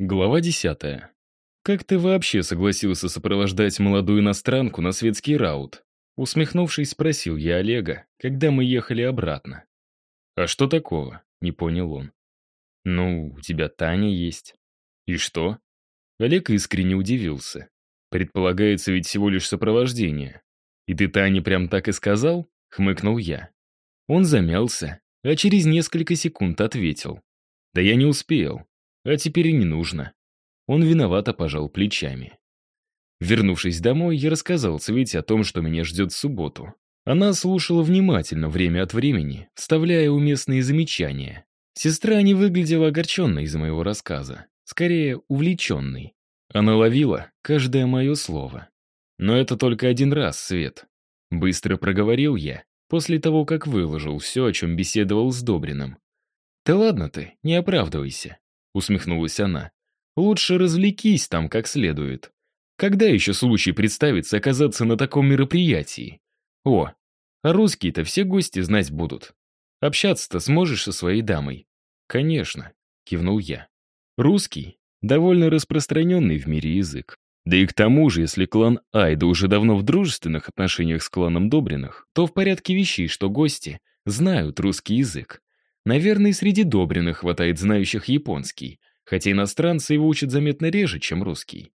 Глава десятая. «Как ты вообще согласился сопровождать молодую иностранку на светский раут?» Усмехнувшись, спросил я Олега, когда мы ехали обратно. «А что такого?» — не понял он. «Ну, у тебя Таня есть». «И что?» Олег искренне удивился. «Предполагается ведь всего лишь сопровождение. И ты Тане прям так и сказал?» — хмыкнул я. Он замялся, а через несколько секунд ответил. «Да я не успел. А теперь и не нужно». Он виновато пожал плечами. Вернувшись домой, я рассказал Свете о том, что меня ждет в субботу. Она слушала внимательно время от времени, вставляя уместные замечания. Сестра не выглядела огорченной из моего рассказа, скорее увлеченной. Она ловила каждое мое слово. Но это только один раз, Свет. Быстро проговорил я, после того, как выложил все, о чем беседовал с Добриным. «Да ладно ты, не оправдывайся», — усмехнулась она. «Лучше развлекись там как следует. Когда еще случай представится оказаться на таком мероприятии? О, а русские-то все гости знать будут. Общаться-то сможешь со своей дамой?» «Конечно», — кивнул я. «Русский — довольно распространенный в мире язык. Да и к тому же, если клан Айда уже давно в дружественных отношениях с кланом Добриных, то в порядке вещей, что гости знают русский язык. Наверное, среди Добриных хватает знающих японский, хотя иностранцы его учат заметно реже, чем русский.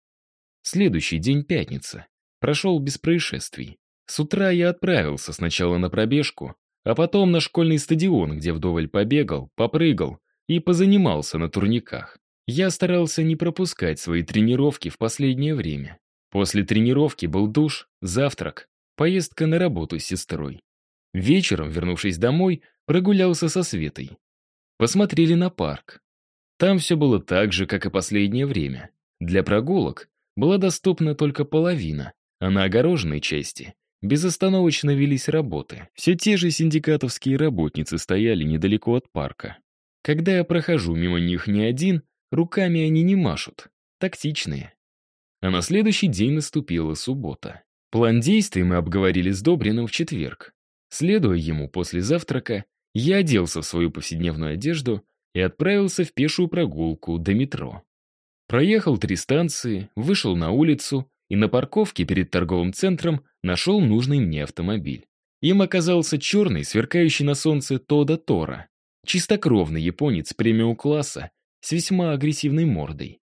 Следующий день пятница. Прошел без происшествий. С утра я отправился сначала на пробежку, а потом на школьный стадион, где вдоволь побегал, попрыгал и позанимался на турниках. Я старался не пропускать свои тренировки в последнее время. После тренировки был душ, завтрак, поездка на работу с сестрой. Вечером, вернувшись домой, прогулялся со Светой. Посмотрели на парк. Там все было так же, как и последнее время. Для прогулок была доступна только половина, а на огороженной части безостановочно велись работы. Все те же синдикатовские работницы стояли недалеко от парка. Когда я прохожу мимо них не один, Руками они не машут. Тактичные. А на следующий день наступила суббота. План действий мы обговорили с Добриным в четверг. Следуя ему после завтрака, я оделся в свою повседневную одежду и отправился в пешую прогулку до метро. Проехал три станции, вышел на улицу и на парковке перед торговым центром нашел нужный мне автомобиль. Им оказался черный, сверкающий на солнце Тода Тора. Чистокровный японец премиум-класса с весьма агрессивной мордой.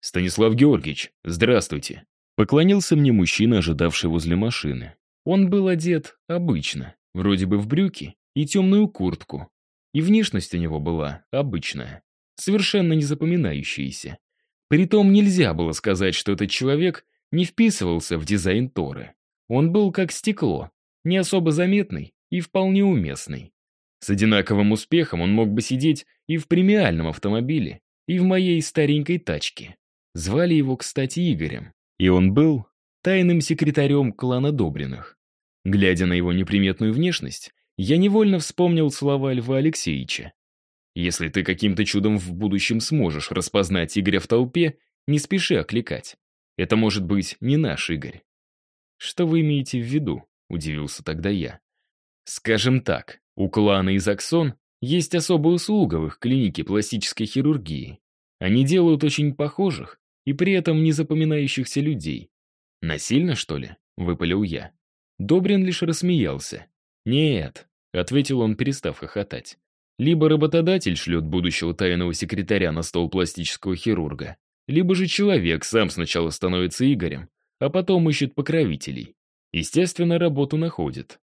«Станислав Георгиевич, здравствуйте!» Поклонился мне мужчина, ожидавший возле машины. Он был одет обычно, вроде бы в брюки и темную куртку. И внешность у него была обычная, совершенно не запоминающаяся. Притом нельзя было сказать, что этот человек не вписывался в дизайн Торы. Он был как стекло, не особо заметный и вполне уместный. С одинаковым успехом он мог бы сидеть и в премиальном автомобиле, и в моей старенькой тачке. Звали его, кстати, Игорем. И он был тайным секретарем клана Добриных. Глядя на его неприметную внешность, я невольно вспомнил слова Льва Алексеевича. «Если ты каким-то чудом в будущем сможешь распознать Игоря в толпе, не спеши окликать. Это может быть не наш Игорь». «Что вы имеете в виду?» — удивился тогда я. «Скажем так, у клана Изаксон есть особая услуга в их клинике пластической хирургии. Они делают очень похожих и при этом не запоминающихся людей. «Насильно, что ли?» — выпалил я. Добрин лишь рассмеялся. «Нет», — ответил он, перестав хохотать. «Либо работодатель шлет будущего тайного секретаря на стол пластического хирурга, либо же человек сам сначала становится Игорем, а потом ищет покровителей. Естественно, работу находит.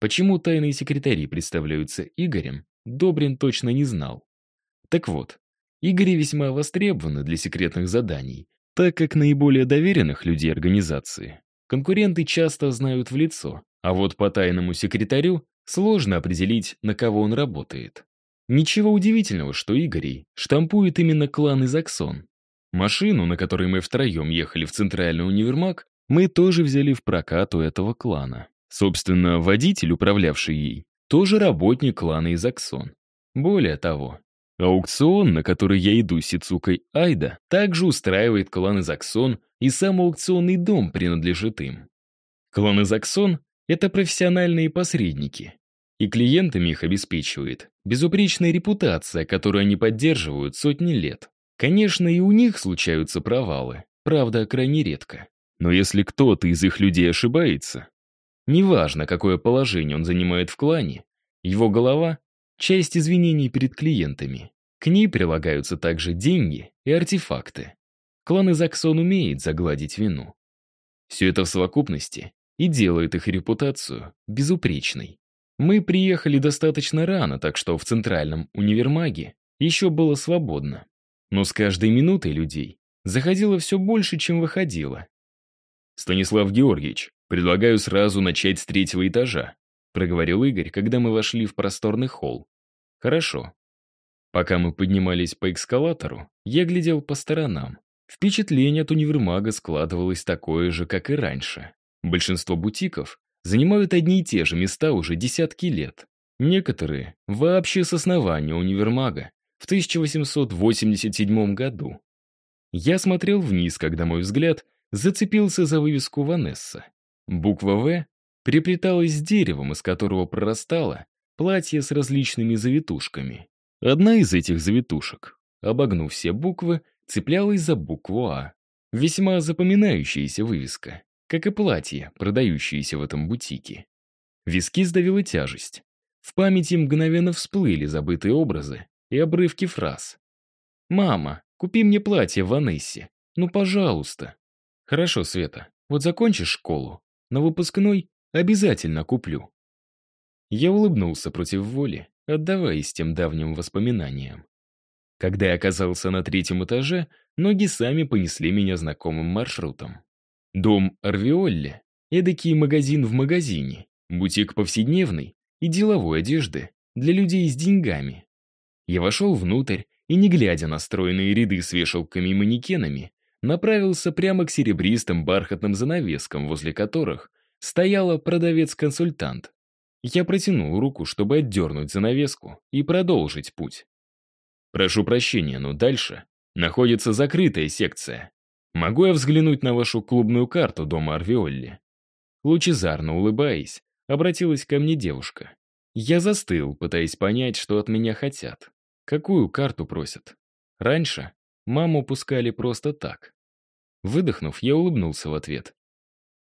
Почему тайные секретари представляются Игорем, Добрин точно не знал. Так вот, Игори весьма востребованы для секретных заданий, так как наиболее доверенных людей организации конкуренты часто знают в лицо, а вот по тайному секретарю сложно определить, на кого он работает. Ничего удивительного, что Игорей штампует именно клан из Аксон. Машину, на которой мы втроем ехали в центральный универмаг, мы тоже взяли в прокат у этого клана. Собственно, водитель, управлявший ей, тоже работник клана из Аксон. Более того, аукцион, на который я иду с Сицукой Айда, также устраивает клан из Аксон, и сам аукционный дом принадлежит им. Клан из Аксон — это профессиональные посредники, и клиентами их обеспечивает безупречная репутация, которую они поддерживают сотни лет. Конечно, и у них случаются провалы, правда, крайне редко. Но если кто-то из их людей ошибается, неважно, какое положение он занимает в клане, его голова — часть извинений перед клиентами. К ней прилагаются также деньги и артефакты. Клан Изаксон умеет загладить вину. Все это в совокупности и делает их репутацию безупречной. Мы приехали достаточно рано, так что в центральном универмаге еще было свободно. Но с каждой минутой людей заходило все больше, чем выходило. «Станислав Георгиевич, предлагаю сразу начать с третьего этажа», проговорил Игорь, когда мы вошли в просторный холл. «Хорошо». Пока мы поднимались по эскалатору, я глядел по сторонам. Впечатление от универмага складывалось такое же, как и раньше. Большинство бутиков занимают одни и те же места уже десятки лет. Некоторые вообще с основания универмага в 1887 году. Я смотрел вниз, когда мой взгляд зацепился за вывеску Ванесса. Буква «В» переплеталась с деревом, из которого прорастало платье с различными завитушками. Одна из этих завитушек, обогнув все буквы, цеплялась за букву «А». Весьма запоминающаяся вывеска, как и платье, продающееся в этом бутике. Виски сдавила тяжесть. В памяти мгновенно всплыли забытые образы и обрывки фраз. «Мама, купи мне платье в Ванессе. Ну, пожалуйста». «Хорошо, Света, вот закончишь школу. На выпускной обязательно куплю». Я улыбнулся против воли, отдаваясь тем давним воспоминаниям. Когда я оказался на третьем этаже, ноги сами понесли меня знакомым маршрутом. Дом Арвиолли — эдакий магазин в магазине, бутик повседневной и деловой одежды для людей с деньгами. Я вошел внутрь и, не глядя на стройные ряды с вешалками и манекенами, направился прямо к серебристым бархатным занавескам, возле которых стояла продавец-консультант. Я протянул руку, чтобы отдернуть занавеску и продолжить путь. «Прошу прощения, но дальше находится закрытая секция. Могу я взглянуть на вашу клубную карту дома Арвиолли?» Лучезарно улыбаясь, обратилась ко мне девушка. Я застыл, пытаясь понять, что от меня хотят. Какую карту просят? Раньше маму пускали просто так. Выдохнув, я улыбнулся в ответ.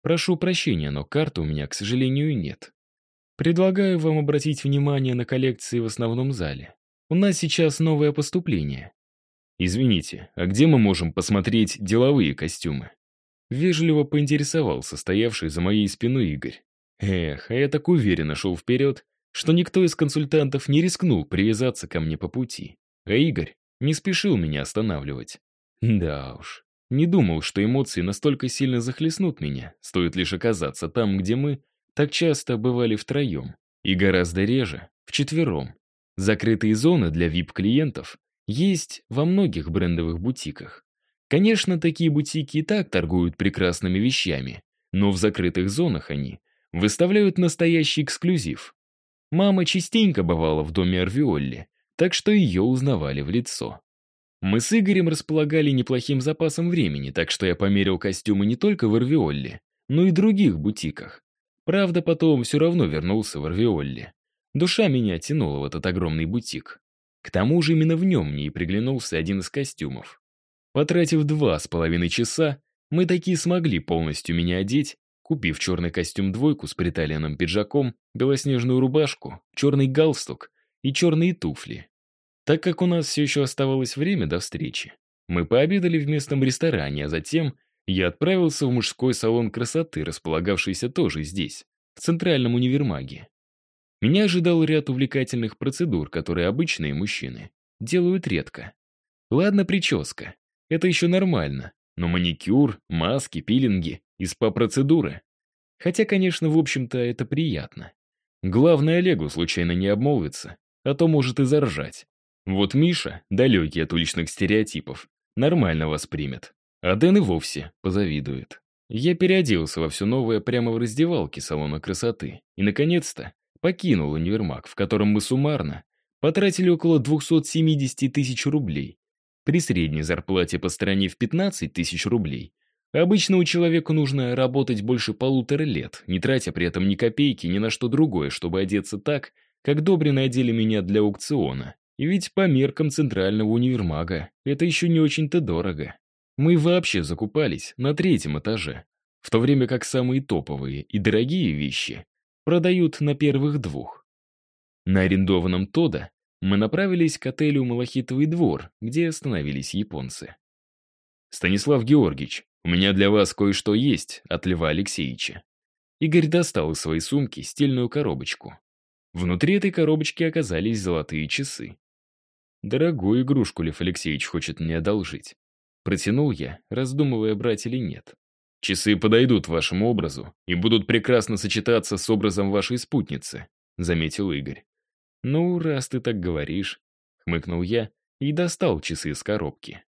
«Прошу прощения, но карты у меня, к сожалению, нет. Предлагаю вам обратить внимание на коллекции в основном зале. У нас сейчас новое поступление». «Извините, а где мы можем посмотреть деловые костюмы?» Вежливо поинтересовался стоявший за моей спиной Игорь. Эх, а я так уверенно шел вперед, что никто из консультантов не рискнул привязаться ко мне по пути. А Игорь не спешил меня останавливать. Да уж, не думал, что эмоции настолько сильно захлестнут меня, стоит лишь оказаться там, где мы так часто бывали втроем, и гораздо реже вчетвером. Закрытые зоны для VIP-клиентов есть во многих брендовых бутиках. Конечно, такие бутики и так торгуют прекрасными вещами, но в закрытых зонах они выставляют настоящий эксклюзив. Мама частенько бывала в доме Арвиолли, так что ее узнавали в лицо. Мы с Игорем располагали неплохим запасом времени, так что я померил костюмы не только в Арвиолле, но и других бутиках. Правда, потом все равно вернулся в Арвиолле. Душа меня тянула в этот огромный бутик. К тому же именно в нем мне и приглянулся один из костюмов. Потратив два с половиной часа, мы таки смогли полностью меня одеть, купив черный костюм-двойку с приталенным пиджаком, белоснежную рубашку, черный галстук и черные туфли. Так как у нас все еще оставалось время до встречи, мы пообедали в местном ресторане, а затем я отправился в мужской салон красоты, располагавшийся тоже здесь, в центральном универмаге. Меня ожидал ряд увлекательных процедур, которые обычные мужчины делают редко. Ладно, прическа. Это еще нормально. Но маникюр, маски, пилинги и спа-процедуры. Хотя, конечно, в общем-то, это приятно. Главное, Олегу случайно не обмолвиться, а то может и заржать. Вот Миша, далекий от уличных стереотипов, нормально воспримет. А Дэн и вовсе позавидует. Я переоделся во все новое прямо в раздевалке салона красоты. И, наконец-то, покинул универмаг, в котором мы суммарно потратили около 270 тысяч рублей. При средней зарплате по стране в 15 тысяч рублей. Обычному человеку нужно работать больше полутора лет, не тратя при этом ни копейки ни на что другое, чтобы одеться так, как Добрины одели меня для аукциона. И ведь по меркам центрального универмага это еще не очень-то дорого. Мы вообще закупались на третьем этаже, в то время как самые топовые и дорогие вещи продают на первых двух. На арендованном Тода мы направились к отелю «Малахитовый двор», где остановились японцы. «Станислав Георгиевич, у меня для вас кое-что есть от Льва Алексеевича». Игорь достал из своей сумки стильную коробочку. Внутри этой коробочки оказались золотые часы. Дорогую игрушку Лев Алексеевич хочет мне одолжить. Протянул я, раздумывая, брать или нет. Часы подойдут вашему образу и будут прекрасно сочетаться с образом вашей спутницы, заметил Игорь. «Ну, раз ты так говоришь», — хмыкнул я и достал часы из коробки.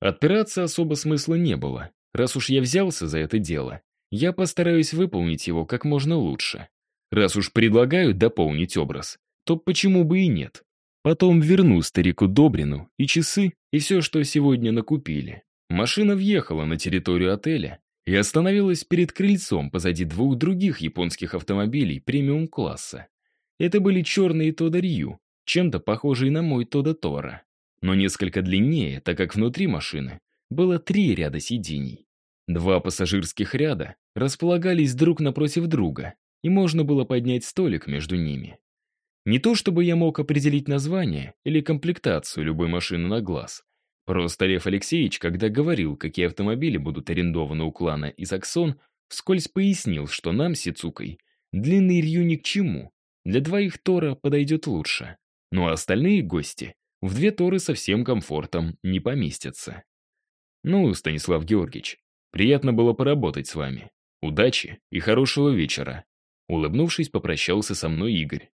Отпираться особо смысла не было. Раз уж я взялся за это дело, я постараюсь выполнить его как можно лучше. Раз уж предлагают дополнить образ, то почему бы и нет? Потом верну старику Добрину и часы, и все, что сегодня накупили. Машина въехала на территорию отеля и остановилась перед крыльцом позади двух других японских автомобилей премиум-класса. Это были черные Тода Рью, чем-то похожие на мой Тода Тора, но несколько длиннее, так как внутри машины было три ряда сидений. Два пассажирских ряда располагались друг напротив друга, и можно было поднять столик между ними. Не то чтобы я мог определить название или комплектацию любой машины на глаз. Просто Лев Алексеевич, когда говорил, какие автомобили будут арендованы у клана из Аксон, вскользь пояснил, что нам, Сицукой, длинный Рью ни к чему, для двоих Тора подойдет лучше. Ну а остальные гости в две Торы со всем комфортом не поместятся. Ну, Станислав Георгиевич, приятно было поработать с вами. Удачи и хорошего вечера. Улыбнувшись, попрощался со мной Игорь.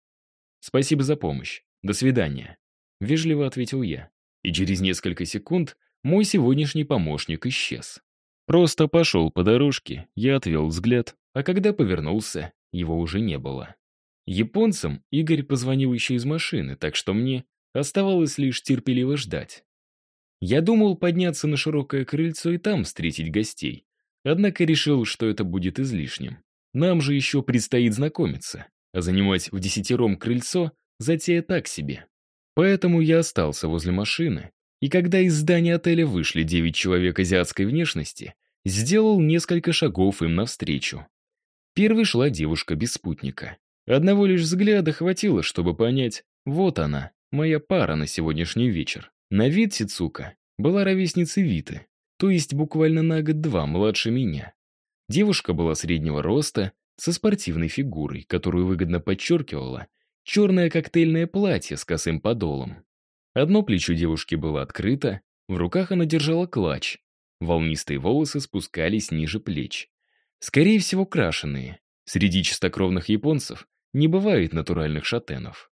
Спасибо за помощь. До свидания. Вежливо ответил я. И через несколько секунд мой сегодняшний помощник исчез. Просто пошел по дорожке, я отвел взгляд, а когда повернулся, его уже не было. Японцам Игорь позвонил еще из машины, так что мне оставалось лишь терпеливо ждать. Я думал подняться на широкое крыльцо и там встретить гостей, однако решил, что это будет излишним. Нам же еще предстоит знакомиться, а занимать в десятером крыльцо затея так себе. Поэтому я остался возле машины, и когда из здания отеля вышли девять человек азиатской внешности, сделал несколько шагов им навстречу. Первой шла девушка без спутника. Одного лишь взгляда хватило, чтобы понять, вот она, моя пара на сегодняшний вечер. На вид Сицука была ровесницей Виты, то есть буквально на год-два младше меня. Девушка была среднего роста, со спортивной фигурой, которую выгодно подчеркивала черное коктейльное платье с косым подолом. Одно плечо девушки было открыто, в руках она держала клатч. Волнистые волосы спускались ниже плеч. Скорее всего, крашеные. Среди чистокровных японцев не бывает натуральных шатенов.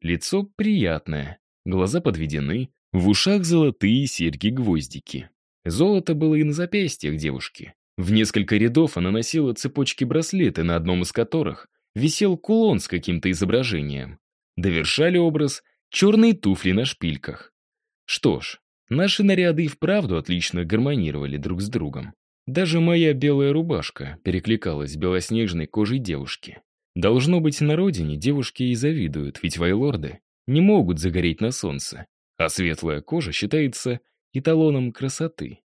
Лицо приятное, глаза подведены, в ушах золотые серьги-гвоздики. Золото было и на запястьях девушки. В несколько рядов она носила цепочки-браслеты, на одном из которых висел кулон с каким-то изображением. Довершали образ черные туфли на шпильках. Что ж, наши наряды и вправду отлично гармонировали друг с другом. Даже моя белая рубашка перекликалась с белоснежной кожей девушки. Должно быть, на родине девушки и завидуют, ведь вайлорды не могут загореть на солнце, а светлая кожа считается эталоном красоты.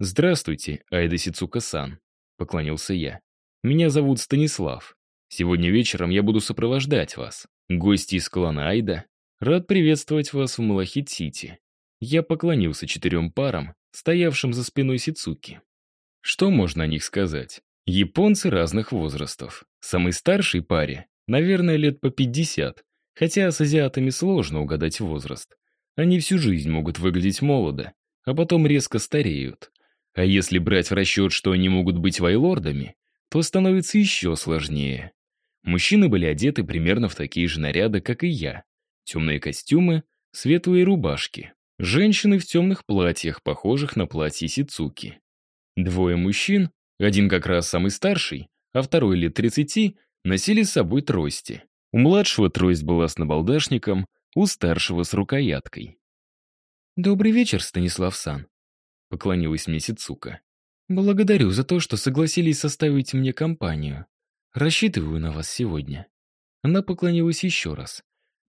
«Здравствуйте, Айда Сицука-сан», — поклонился я. «Меня зовут Станислав. Сегодня вечером я буду сопровождать вас. Гости из клана Айда. Рад приветствовать вас в Малахит-Сити». Я поклонился четырем парам, стоявшим за спиной Сицуки. Что можно о них сказать? Японцы разных возрастов. Самой старшей паре, наверное, лет по 50, хотя с азиатами сложно угадать возраст. Они всю жизнь могут выглядеть молодо, а потом резко стареют. А если брать в расчет, что они могут быть вайлордами, то становится еще сложнее. Мужчины были одеты примерно в такие же наряды, как и я. Темные костюмы, светлые рубашки. Женщины в темных платьях, похожих на платье Сицуки. Двое мужчин один как раз самый старший, а второй лет 30, носили с собой трости. У младшего трость была с набалдашником, у старшего с рукояткой. «Добрый вечер, Станислав-сан», — поклонилась мне. «Благодарю за то, что согласились составить мне компанию. Рассчитываю на вас сегодня». Она поклонилась еще раз.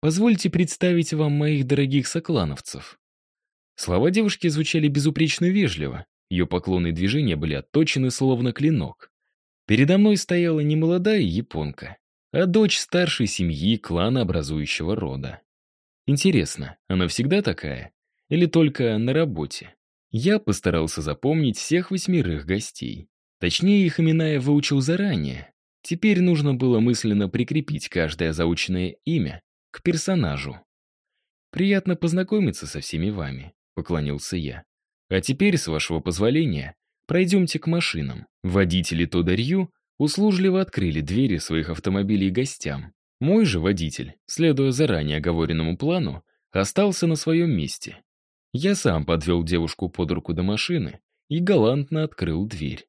Позвольте представить вам моих дорогих соклановцев». Слова девушки звучали безупречно вежливо, ее поклоны и движения были отточены словно клинок. Передо мной стояла не молодая японка, а дочь старшей семьи клана образующего рода. Интересно, она всегда такая? Или только на работе? Я постарался запомнить всех восьмерых гостей. Точнее, их имена я выучил заранее. Теперь нужно было мысленно прикрепить каждое заученное имя к персонажу. «Приятно познакомиться со всеми вами», — поклонился я. «А теперь, с вашего позволения, пройдемте к машинам». Водители Тодарью услужливо открыли двери своих автомобилей гостям. Мой же водитель, следуя заранее оговоренному плану, остался на своем месте. Я сам подвел девушку под руку до машины и галантно открыл дверь.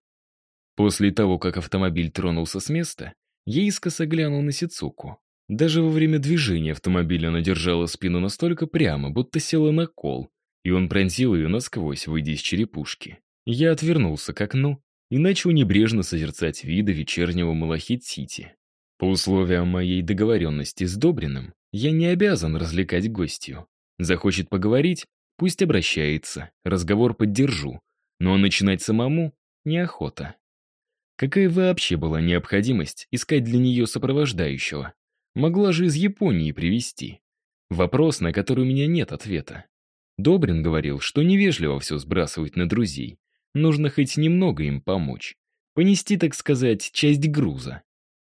После того, как автомобиль тронулся с места, я искоса глянул на Сицуку. Даже во время движения автомобиля она держала спину настолько прямо, будто села на кол, и он пронзил ее насквозь, выйдя из черепушки. Я отвернулся к окну и начал небрежно созерцать виды вечернего Малахит-Сити. По условиям моей договоренности с Добриным, я не обязан развлекать гостью. Захочет поговорить, пусть обращается, разговор поддержу, но начинать самому неохота. Какая вообще была необходимость искать для нее сопровождающего? Могла же из Японии привезти. Вопрос, на который у меня нет ответа. Добрин говорил, что невежливо все сбрасывать на друзей. Нужно хоть немного им помочь. Понести, так сказать, часть груза.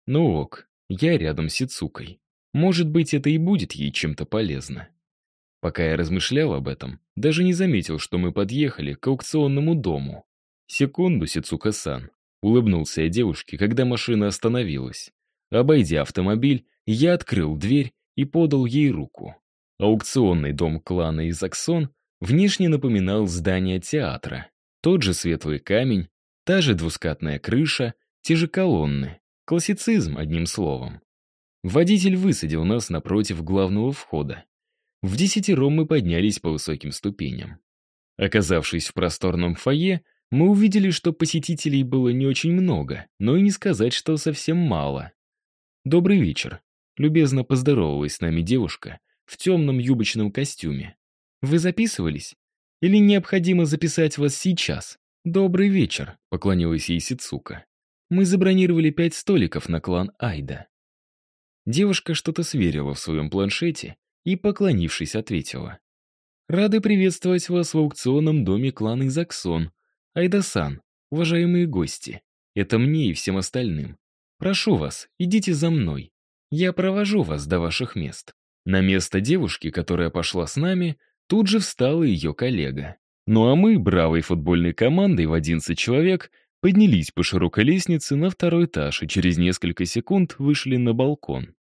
Ну ок, я рядом с Ицукой. Может быть, это и будет ей чем-то полезно. Пока я размышлял об этом, даже не заметил, что мы подъехали к аукционному дому. Секунду, Сицука-сан. Улыбнулся я девушке, когда машина остановилась. Обойдя автомобиль, я открыл дверь и подал ей руку. Аукционный дом клана Изаксон внешне напоминал здание театра. Тот же светлый камень, та же двускатная крыша, те же колонны. Классицизм, одним словом. Водитель высадил нас напротив главного входа. В десятером мы поднялись по высоким ступеням. Оказавшись в просторном фойе, мы увидели, что посетителей было не очень много, но и не сказать, что совсем мало. «Добрый вечер», — любезно поздоровалась с нами девушка в темном юбочном костюме. «Вы записывались? Или необходимо записать вас сейчас?» «Добрый вечер», — поклонилась ей Сицука. Мы забронировали пять столиков на клан Айда. Девушка что-то сверила в своем планшете и, поклонившись, ответила. «Рады приветствовать вас в аукционном доме клана Изаксон. Айда-сан, уважаемые гости, это мне и всем остальным. Прошу вас, идите за мной. Я провожу вас до ваших мест». На место девушки, которая пошла с нами, тут же встала ее коллега. Ну а мы, бравой футбольной командой в 11 человек, поднялись по широкой лестнице на второй этаж и через несколько секунд вышли на балкон.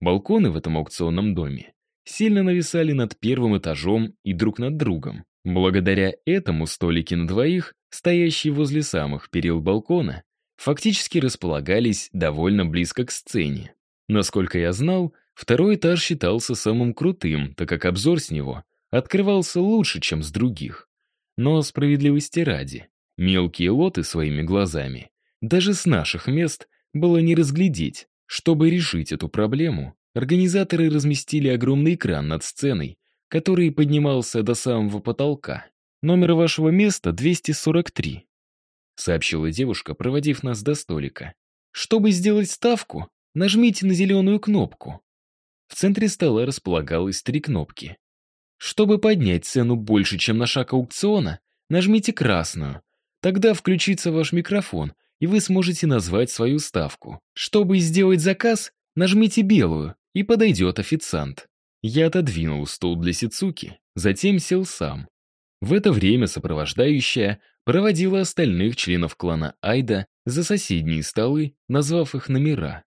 Балконы в этом аукционном доме сильно нависали над первым этажом и друг над другом. Благодаря этому столики на двоих, стоящие возле самых перил балкона, фактически располагались довольно близко к сцене. Насколько я знал, второй этаж считался самым крутым, так как обзор с него открывался лучше, чем с других. Но справедливости ради, Мелкие лоты своими глазами. Даже с наших мест было не разглядеть. Чтобы решить эту проблему, организаторы разместили огромный экран над сценой, который поднимался до самого потолка. «Номер вашего места 243», — сообщила девушка, проводив нас до столика. «Чтобы сделать ставку, нажмите на зеленую кнопку». В центре стола располагалось три кнопки. Чтобы поднять цену больше, чем на шаг аукциона, нажмите красную, Тогда включится ваш микрофон, и вы сможете назвать свою ставку. Чтобы сделать заказ, нажмите белую, и подойдет официант. Я отодвинул стул для Сицуки, затем сел сам. В это время сопровождающая проводила остальных членов клана Айда за соседние столы, назвав их номера.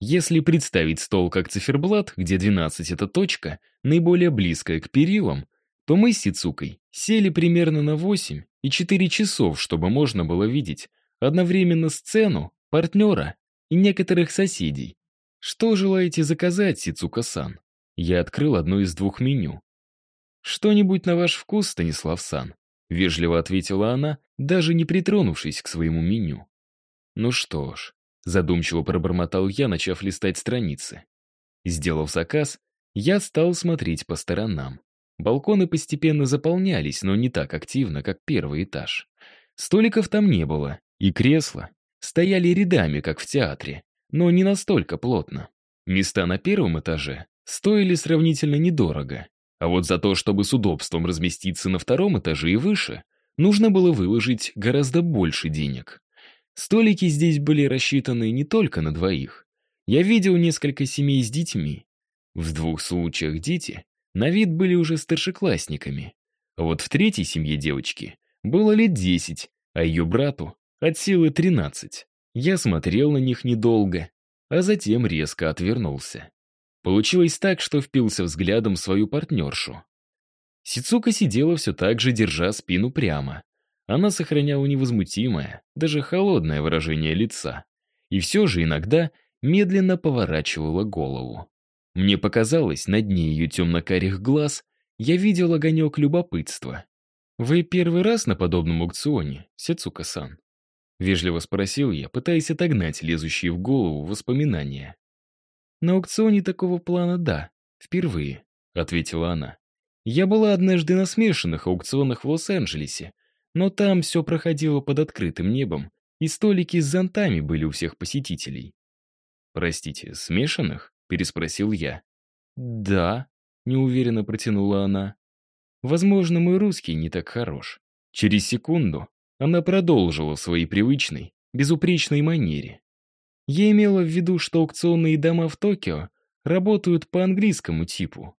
Если представить стол как циферблат, где 12 — это точка, наиболее близкая к перилам, то мы с Сицукой сели примерно на 8 и 4 часов, чтобы можно было видеть одновременно сцену, партнера и некоторых соседей. Что желаете заказать, Сицука-сан? Я открыл одно из двух меню. «Что-нибудь на ваш вкус, Станислав-сан?» — вежливо ответила она, даже не притронувшись к своему меню. «Ну что ж», — задумчиво пробормотал я, начав листать страницы. Сделав заказ, Я стал смотреть по сторонам. Балконы постепенно заполнялись, но не так активно, как первый этаж. Столиков там не было, и кресла стояли рядами, как в театре, но не настолько плотно. Места на первом этаже стоили сравнительно недорого, а вот за то, чтобы с удобством разместиться на втором этаже и выше, нужно было выложить гораздо больше денег. Столики здесь были рассчитаны не только на двоих. Я видел несколько семей с детьми. В двух случаях дети на вид были уже старшеклассниками. А вот в третьей семье девочки было лет десять, а ее брату от силы тринадцать. Я смотрел на них недолго, а затем резко отвернулся. Получилось так, что впился взглядом в свою партнершу. Сицука сидела все так же, держа спину прямо. Она сохраняла невозмутимое, даже холодное выражение лица. И все же иногда медленно поворачивала голову. Мне показалось, на дне ее темно-карих глаз я видел огонек любопытства. «Вы первый раз на подобном аукционе, Сецука-сан?» Вежливо спросил я, пытаясь отогнать лезущие в голову воспоминания. «На аукционе такого плана да, впервые», — ответила она. «Я была однажды на смешанных аукционах в Лос-Анджелесе, но там все проходило под открытым небом, и столики с зонтами были у всех посетителей». «Простите, смешанных?» — переспросил я. «Да», — неуверенно протянула она. «Возможно, мой русский не так хорош». Через секунду она продолжила в своей привычной, безупречной манере. Я имела в виду, что аукционные дома в Токио работают по английскому типу.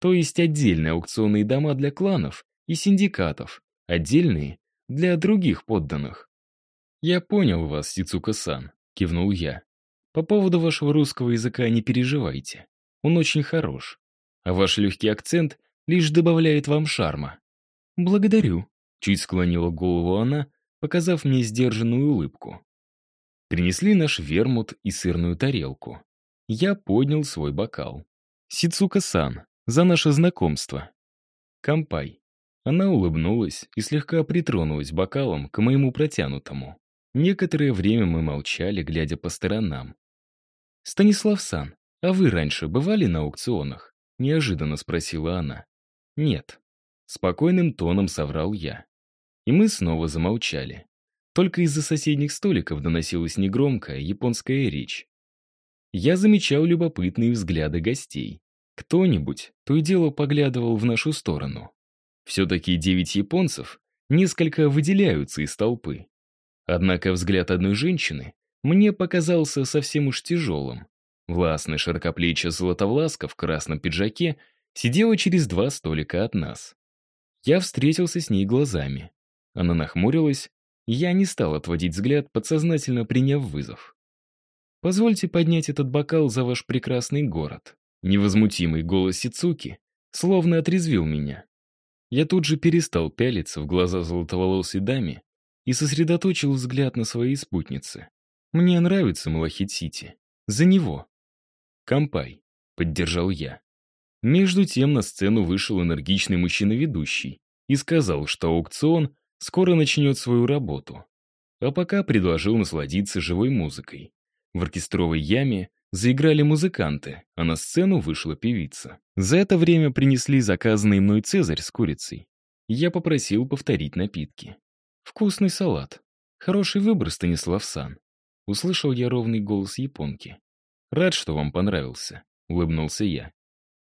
То есть отдельные аукционные дома для кланов и синдикатов, отдельные для других подданных. «Я понял вас, Сицука-сан», — кивнул я. По поводу вашего русского языка не переживайте. Он очень хорош. А ваш легкий акцент лишь добавляет вам шарма. Благодарю. Чуть склонила голову она, показав мне сдержанную улыбку. Принесли наш вермут и сырную тарелку. Я поднял свой бокал. Сицука-сан, за наше знакомство. Кампай. Она улыбнулась и слегка притронулась бокалом к моему протянутому. Некоторое время мы молчали, глядя по сторонам. «Станислав Сан, а вы раньше бывали на аукционах?» — неожиданно спросила она. «Нет». Спокойным тоном соврал я. И мы снова замолчали. Только из-за соседних столиков доносилась негромкая японская речь. Я замечал любопытные взгляды гостей. Кто-нибудь то и дело поглядывал в нашу сторону. Все-таки девять японцев несколько выделяются из толпы. Однако взгляд одной женщины мне показался совсем уж тяжелым. Властная широкоплечья золотовласка в красном пиджаке сидела через два столика от нас. Я встретился с ней глазами. Она нахмурилась, я не стал отводить взгляд, подсознательно приняв вызов. «Позвольте поднять этот бокал за ваш прекрасный город». Невозмутимый голос Сицуки словно отрезвил меня. Я тут же перестал пялиться в глаза золотоволосой даме и сосредоточил взгляд на своей спутнице. Мне нравится Малахит-Сити. За него. Кампай, поддержал я. Между тем на сцену вышел энергичный мужчина-ведущий и сказал, что аукцион скоро начнет свою работу. А пока предложил насладиться живой музыкой. В оркестровой яме заиграли музыканты, а на сцену вышла певица. За это время принесли заказанный мной цезарь с курицей. Я попросил повторить напитки. Вкусный салат. Хороший выбор, Станислав Сан. Услышал я ровный голос японки. «Рад, что вам понравился», — улыбнулся я.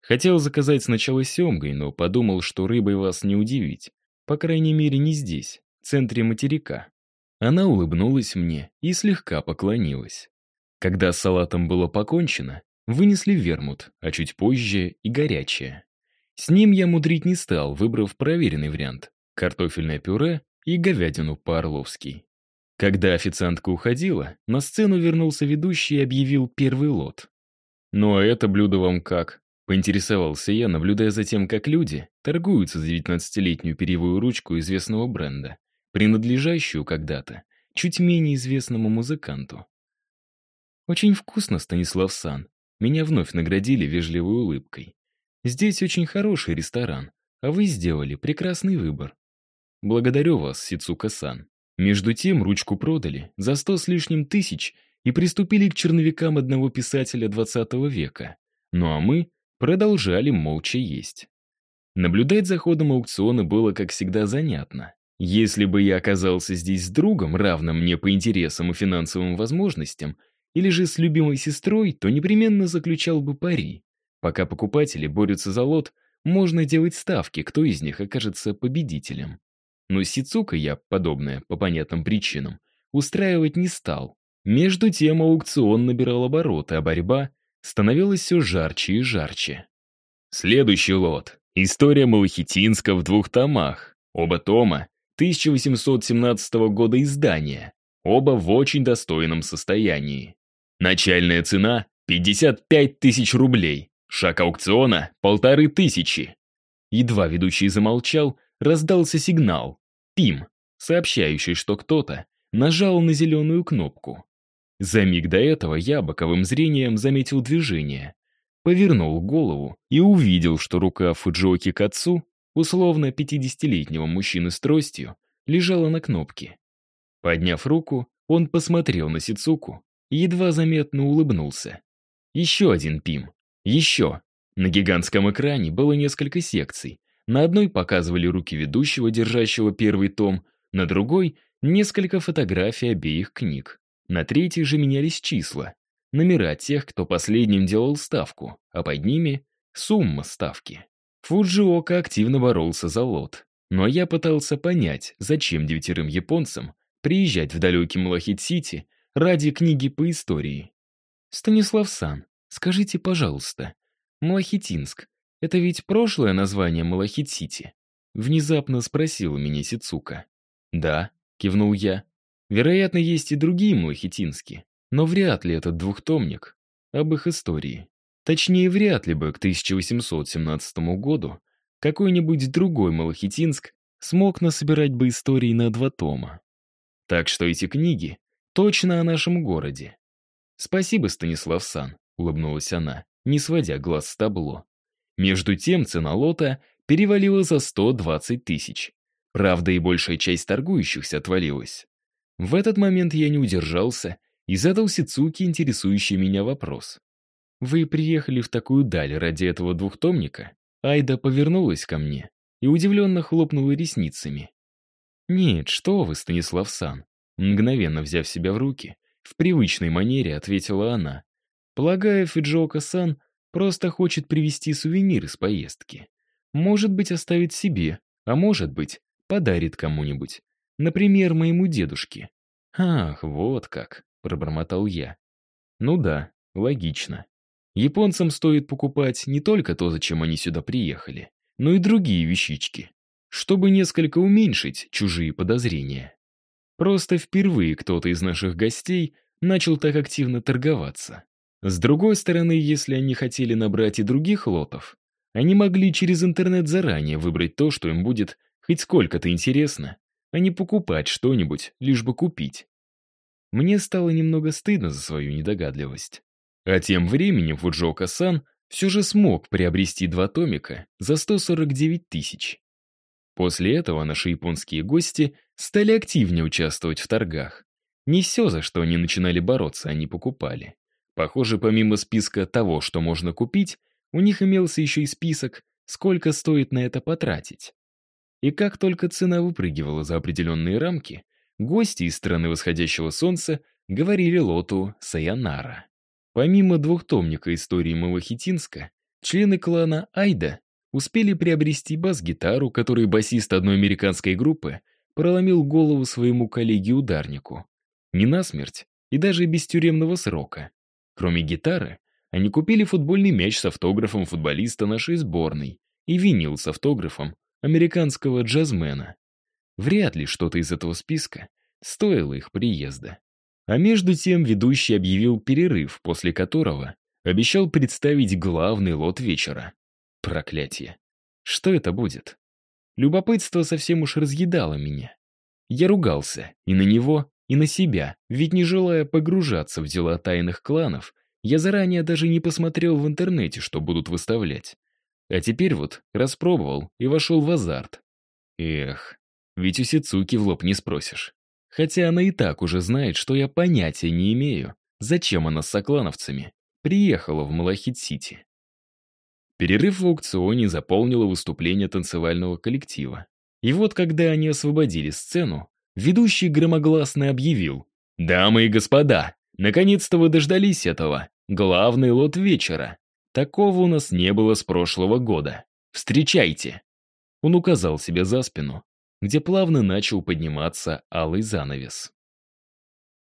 Хотел заказать сначала семгой, но подумал, что рыбой вас не удивить. По крайней мере, не здесь, в центре материка. Она улыбнулась мне и слегка поклонилась. Когда с салатом было покончено, вынесли вермут, а чуть позже и горячее. С ним я мудрить не стал, выбрав проверенный вариант — картофельное пюре и говядину по-орловски. Когда официантка уходила, на сцену вернулся ведущий и объявил первый лот. «Ну а это блюдо вам как?» — поинтересовался я, наблюдая за тем, как люди торгуются за 19-летнюю перьевую ручку известного бренда, принадлежащую когда-то чуть менее известному музыканту. «Очень вкусно, Станислав Сан. Меня вновь наградили вежливой улыбкой. Здесь очень хороший ресторан, а вы сделали прекрасный выбор. Благодарю вас, Сицука-сан. Между тем ручку продали за сто с лишним тысяч и приступили к черновикам одного писателя XX века. Ну а мы продолжали молча есть. Наблюдать за ходом аукциона было, как всегда, занятно. Если бы я оказался здесь с другом, равным мне по интересам и финансовым возможностям, или же с любимой сестрой, то непременно заключал бы пари. Пока покупатели борются за лот, можно делать ставки, кто из них окажется победителем. Но с Сицукой я, подобное, по понятным причинам, устраивать не стал. Между тем аукцион набирал обороты, а борьба становилась все жарче и жарче. Следующий лот. История Малахитинска в двух томах. Оба тома 1817 года издания. Оба в очень достойном состоянии. Начальная цена — 55 тысяч рублей. Шаг аукциона — полторы тысячи. Едва ведущий замолчал, раздался сигнал. ПИМ, сообщающий, что кто-то нажал на зеленую кнопку. За миг до этого я боковым зрением заметил движение. Повернул голову и увидел, что рука Фуджоки к отцу, условно 50-летнего мужчины с тростью, лежала на кнопке. Подняв руку, он посмотрел на Сицуку и едва заметно улыбнулся. Еще один ПИМ. Еще. На гигантском экране было несколько секций. На одной показывали руки ведущего, держащего первый том, на другой — несколько фотографий обеих книг. На третьей же менялись числа, номера тех, кто последним делал ставку, а под ними — сумма ставки. Фуджиока активно боролся за лот. Но я пытался понять, зачем девятерым японцам приезжать в далекий Малахит-Сити ради книги по истории. Станислав Сан, скажите, пожалуйста, Малахитинск — это ведь прошлое название Малахит-Сити? Внезапно спросила меня Сицука. Да, кивнул я. Вероятно, есть и другие Малахитински, но вряд ли этот двухтомник об их истории. Точнее, вряд ли бы к 1817 году какой-нибудь другой Малахитинск смог насобирать бы истории на два тома. Так что эти книги точно о нашем городе. «Спасибо, Станислав Сан», — улыбнулась она, не сводя глаз с табло. Между тем цена лота перевалила за 120 тысяч. Правда, и большая часть торгующихся отвалилась. В этот момент я не удержался и задал Сицуке интересующий меня вопрос. «Вы приехали в такую даль ради этого двухтомника?» Айда повернулась ко мне и удивленно хлопнула ресницами. «Нет, что вы, Станислав Сан!» Мгновенно взяв себя в руки, в привычной манере ответила она. «Полагаю, Фиджока-сан просто хочет привезти сувенир из поездки. Может быть, оставит себе, а может быть, подарит кому-нибудь. Например, моему дедушке. «Ах, вот как», — пробормотал я. «Ну да, логично. Японцам стоит покупать не только то, зачем они сюда приехали, но и другие вещички, чтобы несколько уменьшить чужие подозрения. Просто впервые кто-то из наших гостей начал так активно торговаться. С другой стороны, если они хотели набрать и других лотов, они могли через интернет заранее выбрать то, что им будет хоть сколько-то интересно, а не покупать что-нибудь, лишь бы купить. Мне стало немного стыдно за свою недогадливость. А тем временем Фуджока-сан все же смог приобрести два томика за 149 тысяч. После этого наши японские гости стали активнее участвовать в торгах. Не все, за что они начинали бороться, они покупали. Похоже, помимо списка того, что можно купить, у них имелся еще и список, сколько стоит на это потратить. И как только цена выпрыгивала за определенные рамки, гости из страны восходящего солнца говорили лоту «Саянара». Помимо двухтомника истории Малахитинска, члены клана Айда успели приобрести бас-гитару, которой басист одной американской группы проломил голову своему коллеге-ударнику. Не насмерть и даже без тюремного срока. Кроме гитары, они купили футбольный мяч с автографом футболиста нашей сборной и винил с автографом американского джазмена. Вряд ли что-то из этого списка стоило их приезда. А между тем ведущий объявил перерыв, после которого обещал представить главный лот вечера. Проклятие. Что это будет? Любопытство совсем уж разъедало меня. Я ругался и на него, и на себя, ведь не желая погружаться в дела тайных кланов, я заранее даже не посмотрел в интернете, что будут выставлять. А теперь вот распробовал и вошел в азарт. Эх, ведь у Сицуки в лоб не спросишь. Хотя она и так уже знает, что я понятия не имею, зачем она с соклановцами приехала в Малахит-Сити. Перерыв в аукционе заполнило выступление танцевального коллектива. И вот когда они освободили сцену, ведущий громогласно объявил «Дамы и господа, наконец-то вы дождались этого. Главный лот вечера. Такого у нас не было с прошлого года. Встречайте!» Он указал себе за спину, где плавно начал подниматься алый занавес.